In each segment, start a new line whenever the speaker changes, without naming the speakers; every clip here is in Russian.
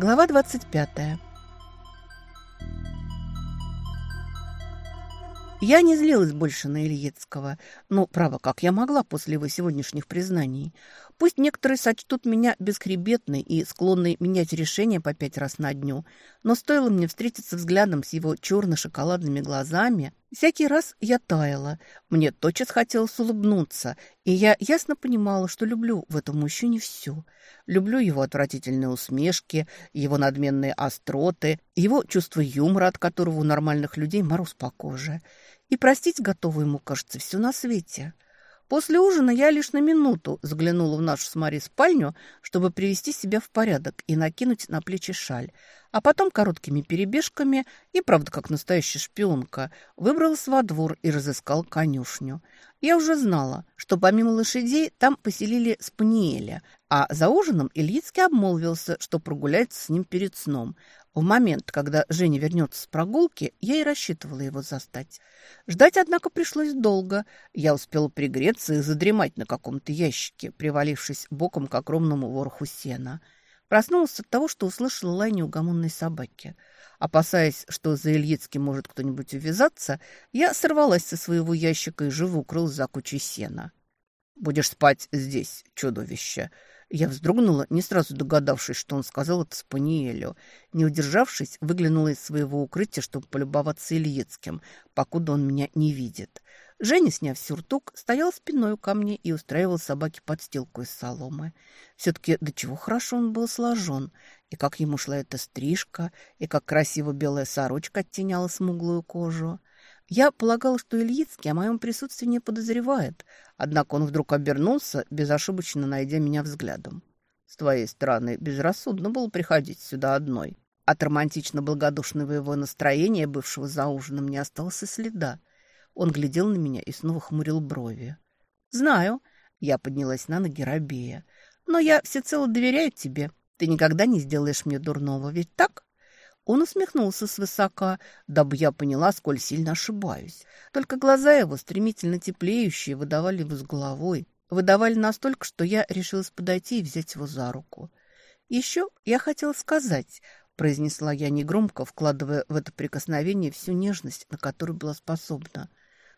Глава 25. Я не злилась больше на Ильецкого. Ну, право, как я могла после его сегодняшних признаний. Пусть некоторые сочтут меня бесхребетной и склонной менять решения по пять раз на дню, но стоило мне встретиться взглядом с его черно-шоколадными глазами, всякий раз я таяла. Мне тотчас хотелось улыбнуться, и я ясно понимала, что люблю в этом мужчине все. Люблю его отвратительные усмешки, его надменные остроты, его чувство юмора, от которого у нормальных людей мороз по коже. И простить готова ему, кажется, все на свете. После ужина я лишь на минуту заглянула в нашу с Мари спальню, чтобы привести себя в порядок и накинуть на плечи шаль, а потом короткими перебежками и, правда, как настоящая шпионка, выбралась во двор и разыскал конюшню. Я уже знала, что помимо лошадей там поселили спаниеля, а за ужином Ильицкий обмолвился, что прогуляется с ним перед сном, в момент, когда Женя вернется с прогулки, я и рассчитывала его застать. Ждать, однако, пришлось долго. Я успела пригреться и задремать на каком-то ящике, привалившись боком к огромному вороху сена. Проснулась от того, что услышала лай неугомонной собаки. Опасаясь, что за Ильицким может кто-нибудь увязаться, я сорвалась со своего ящика и живо укрылась за кучей сена. «Будешь спать здесь, чудовище!» Я вздрогнула, не сразу догадавшись, что он сказал это Спаниелю. Не удержавшись, выглянула из своего укрытия, чтобы полюбоваться Ильицким, покуда он меня не видит. Женя, сняв сюртук, стоял спиной ко мне и устраивал собаке подстилку из соломы. Все-таки до чего хорошо он был сложен, и как ему шла эта стрижка, и как красиво белая сорочка оттеняла смуглую кожу. Я полагал, что Ильицкий о моем присутствии не подозревает, однако он вдруг обернулся, безошибочно найдя меня взглядом. С твоей стороны, безрассудно было приходить сюда одной. От романтично-благодушного его настроения, бывшего за ужином, не осталось и следа. Он глядел на меня и снова хмурил брови. «Знаю», — я поднялась на ноги рабея, «но я всецело доверяю тебе. Ты никогда не сделаешь мне дурного, ведь так?» Он усмехнулся свысока, дабы я поняла, сколь сильно ошибаюсь. Только глаза его, стремительно теплеющие, выдавали его с головой. Выдавали настолько, что я решилась подойти и взять его за руку. «Еще я хотела сказать», — произнесла я негромко, вкладывая в это прикосновение всю нежность, на которую была способна,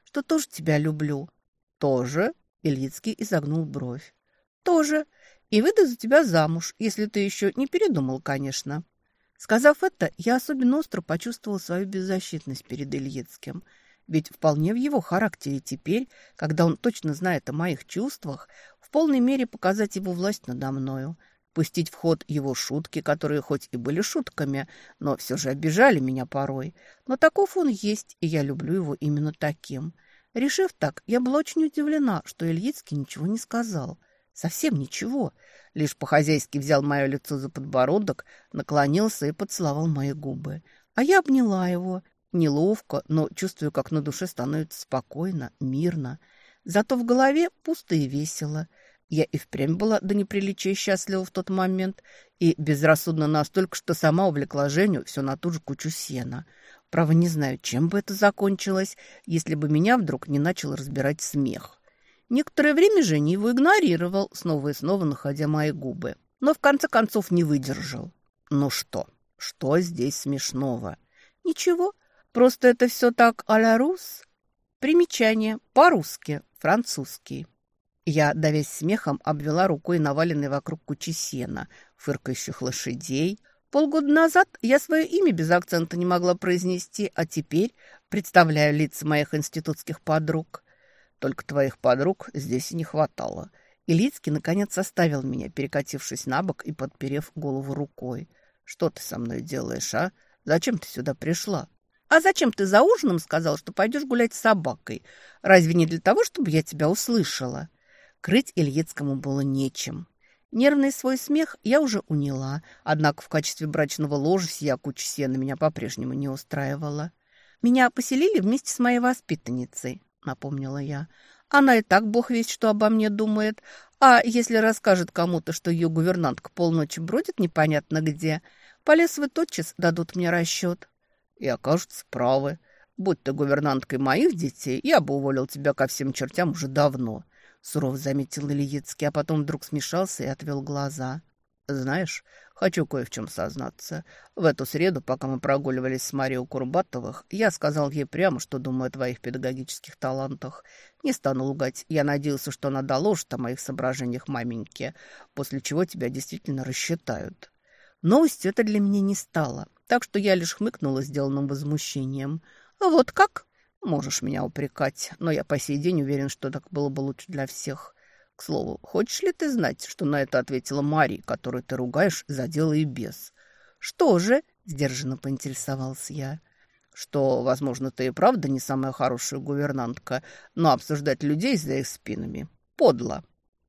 «что тоже тебя люблю». «Тоже?» — Ильицкий изогнул бровь. «Тоже. И выйду за тебя замуж, если ты еще не передумал, конечно». Сказав это, я особенно остро почувствовала свою беззащитность перед Ильицким. Ведь вполне в его характере теперь, когда он точно знает о моих чувствах, в полной мере показать его власть надо мною, пустить в ход его шутки, которые хоть и были шутками, но все же обижали меня порой. Но таков он есть, и я люблю его именно таким. Решив так, я была очень удивлена, что Ильицкий ничего не сказал. Совсем ничего лишь по-хозяйски взял мое лицо за подбородок, наклонился и поцеловал мои губы. А я обняла его, неловко, но чувствую, как на душе становится спокойно, мирно. Зато в голове пусто и весело. Я и впрямь была до неприличия счастлива в тот момент и безрассудно настолько, что сама увлекла Женю все на ту же кучу сена. Право, не знаю, чем бы это закончилось, если бы меня вдруг не начал разбирать смех. Некоторое время Женя его игнорировал, снова и снова находя мои губы. Но в конце концов не выдержал. Ну что? Что здесь смешного? Ничего, просто это все так а-ля рус. Примечание. По-русски. Французский. Я, давясь смехом, обвела рукой наваленный вокруг кучи сена, фыркающих лошадей. Полгода назад я свое имя без акцента не могла произнести, а теперь представляю лица моих институтских подруг. Только твоих подруг здесь не хватало. Илицкий, наконец, оставил меня, перекатившись на бок и подперев голову рукой. «Что ты со мной делаешь, а? Зачем ты сюда пришла?» «А зачем ты за ужином сказал, что пойдешь гулять с собакой? Разве не для того, чтобы я тебя услышала?» Крыть Ильицкому было нечем. Нервный свой смех я уже уняла, однако в качестве брачного ложа сия куча сена меня по-прежнему не устраивала. Меня поселили вместе с моей воспитанницей. — напомнила я. «Она и так бог весть, что обо мне думает. А если расскажет кому-то, что ее гувернантка полночи бродит непонятно где, Полесовы тотчас дадут мне расчет». «И окажутся правы. Будь ты гувернанткой моих детей, я бы уволил тебя ко всем чертям уже давно», — сурово заметил Ильицкий, а потом вдруг смешался и отвел глаза. «Знаешь, Хочу кое в чем сознаться. В эту среду, пока мы прогуливались с Марией Курбатовых, я сказал ей прямо, что думаю о твоих педагогических талантах. Не стану лгать. Я надеялся, что она доложит о моих соображениях маменьке, после чего тебя действительно рассчитают. Новостью это для меня не стало, так что я лишь хмыкнула сделанным возмущением. А вот как? Можешь меня упрекать, но я по сей день уверен, что так было бы лучше для всех. К слову, хочешь ли ты знать, что на это ответила Мари, которую ты ругаешь за дело и без? Что же? Сдержанно поинтересовался я. Что, возможно, ты и правда не самая хорошая гувернантка, но обсуждать людей за их спинами подло.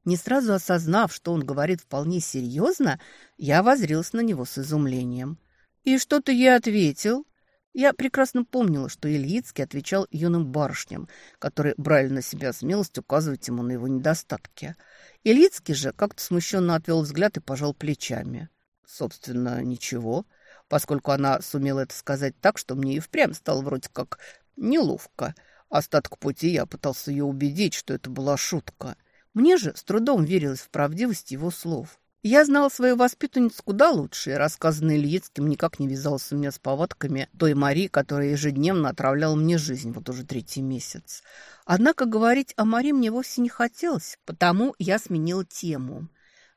Не сразу осознав, что он говорит вполне серьезно, я возрился на него с изумлением. «И что ты ей ответил?» Я прекрасно помнила, что Ильицкий отвечал юным барышням, которые брали на себя смелость указывать ему на его недостатки. Ильицкий же как-то смущенно отвел взгляд и пожал плечами. Собственно, ничего, поскольку она сумела это сказать так, что мне и впрямь стало вроде как неловко. Остаток пути я пытался ее убедить, что это была шутка. Мне же с трудом верилось в правдивость его слов. Я знала свою воспитанницу куда лучше, и рассказанный Ильицким никак не вязался у меня с повадками той Мари, которая ежедневно отравляла мне жизнь вот уже третий месяц. Однако говорить о Мари мне вовсе не хотелось, потому я сменила тему.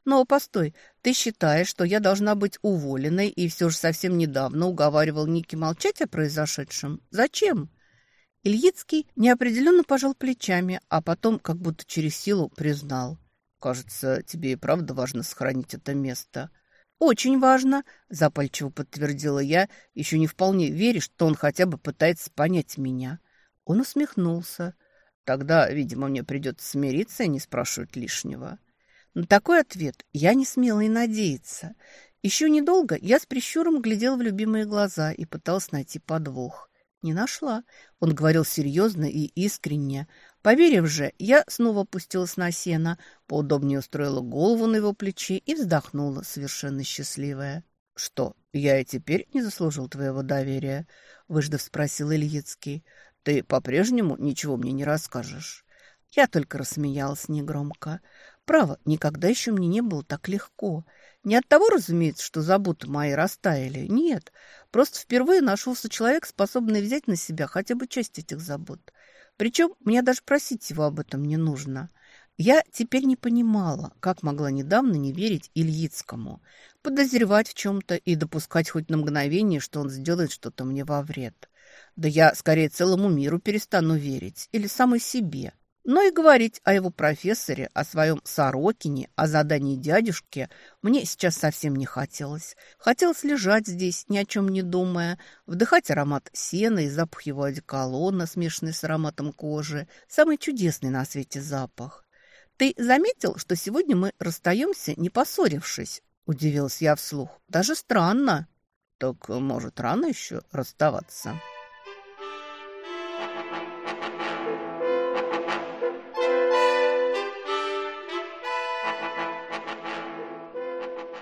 «Но постой, ты считаешь, что я должна быть уволенной и все же совсем недавно уговаривал Ники молчать о произошедшем? Зачем?» Ильицкий неопределенно пожал плечами, а потом, как будто через силу, признал – Кажется, тебе и правда важно сохранить это место. Очень важно, запальчиво подтвердила я, еще не вполне веря, что он хотя бы пытается понять меня. Он усмехнулся. Тогда, видимо, мне придется смириться и не спрашивать лишнего. На такой ответ я не смела и надеяться. Еще недолго я с прищуром глядела в любимые глаза и пыталась найти подвох. Не нашла. Он говорил серьезно и искренне. Поверив же, я снова опустилась на сено, поудобнее устроила голову на его плече и вздохнула, совершенно счастливая. «Что, я и теперь не заслужил твоего доверия?» — выждав спросил Ильицкий. «Ты по-прежнему ничего мне не расскажешь?» Я только рассмеялась негромко. Право, никогда еще мне не было так легко. Не от того, разумеется, что заботы мои растаяли. Нет, просто впервые нашелся человек, способный взять на себя хотя бы часть этих забот. Причем мне даже просить его об этом не нужно. Я теперь не понимала, как могла недавно не верить Ильицкому, подозревать в чем-то и допускать хоть на мгновение, что он сделает что-то мне во вред. Да я скорее целому миру перестану верить, или самой себе. Но и говорить о его профессоре, о своем Сорокине, о задании дядюшки мне сейчас совсем не хотелось. Хотелось лежать здесь, ни о чем не думая, вдыхать аромат сена и запах его одеколона, смешанный с ароматом кожи. Самый чудесный на свете запах. «Ты заметил, что сегодня мы расстаемся, не поссорившись?» – удивилась я вслух. «Даже странно». «Так, может, рано еще расставаться?»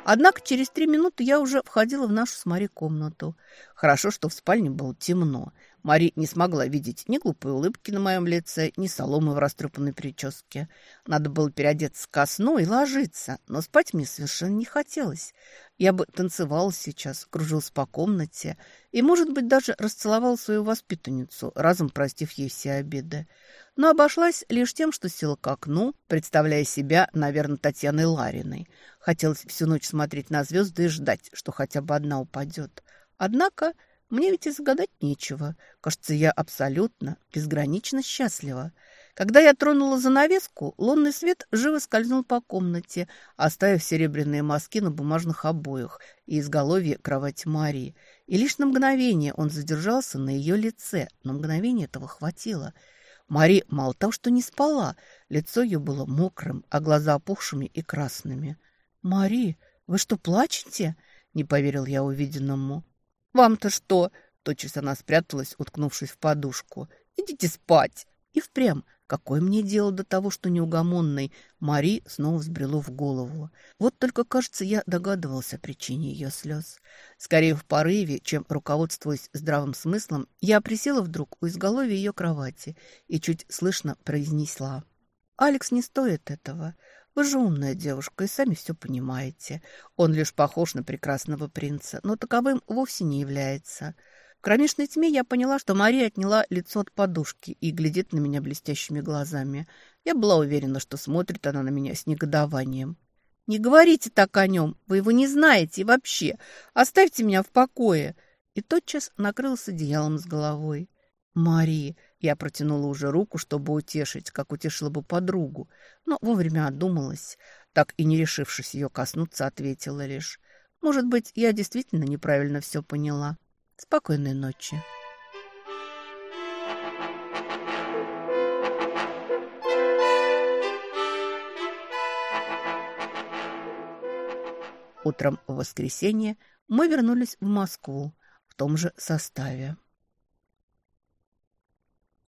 Однако через три минуты я уже входила в нашу с Мари комнату. Хорошо, что в спальне было темно. Мари не смогла видеть ни глупой улыбки на моем лице, ни соломы в растрепанной прическе. Надо было переодеться ко сну и ложиться, но спать мне совершенно не хотелось. Я бы танцевала сейчас, кружилась по комнате и, может быть, даже расцеловала свою воспитанницу, разом простив ей все обиды но обошлась лишь тем, что села к окну, представляя себя, наверное, Татьяной Лариной. Хотелось всю ночь смотреть на звезды и ждать, что хотя бы одна упадет. Однако мне ведь и загадать нечего. Кажется, я абсолютно, безгранично счастлива. Когда я тронула занавеску, лунный свет живо скользнул по комнате, оставив серебряные мазки на бумажных обоях и изголовье кровати Марии. И лишь на мгновение он задержался на ее лице, но мгновение этого хватило — Мари мало того, что не спала, лицо ее было мокрым, а глаза опухшими и красными. «Мари, вы что, плачете?» — не поверил я увиденному. «Вам-то что?» — тотчас она спряталась, уткнувшись в подушку. «Идите спать!» И впрямь Какое мне дело до того, что неугомонной Мари снова взбрело в голову? Вот только, кажется, я догадывался о причине ее слез. Скорее в порыве, чем руководствуясь здравым смыслом, я присела вдруг у изголовья ее кровати и чуть слышно произнесла. «Алекс не стоит этого. Вы же умная девушка и сами все понимаете. Он лишь похож на прекрасного принца, но таковым вовсе не является. В кромешной тьме я поняла, что Мария отняла лицо от подушки и глядит на меня блестящими глазами. Я была уверена, что смотрит она на меня с негодованием. «Не говорите так о нем, вы его не знаете и вообще. Оставьте меня в покое!» И тотчас накрылся одеялом с головой. «Мари!» Я протянула уже руку, чтобы утешить, как утешила бы подругу, но вовремя одумалась. Так и не решившись ее коснуться, ответила лишь. «Может быть, я действительно неправильно все поняла. Спокойной ночи». Утром в воскресенье мы вернулись в Москву в том же составе.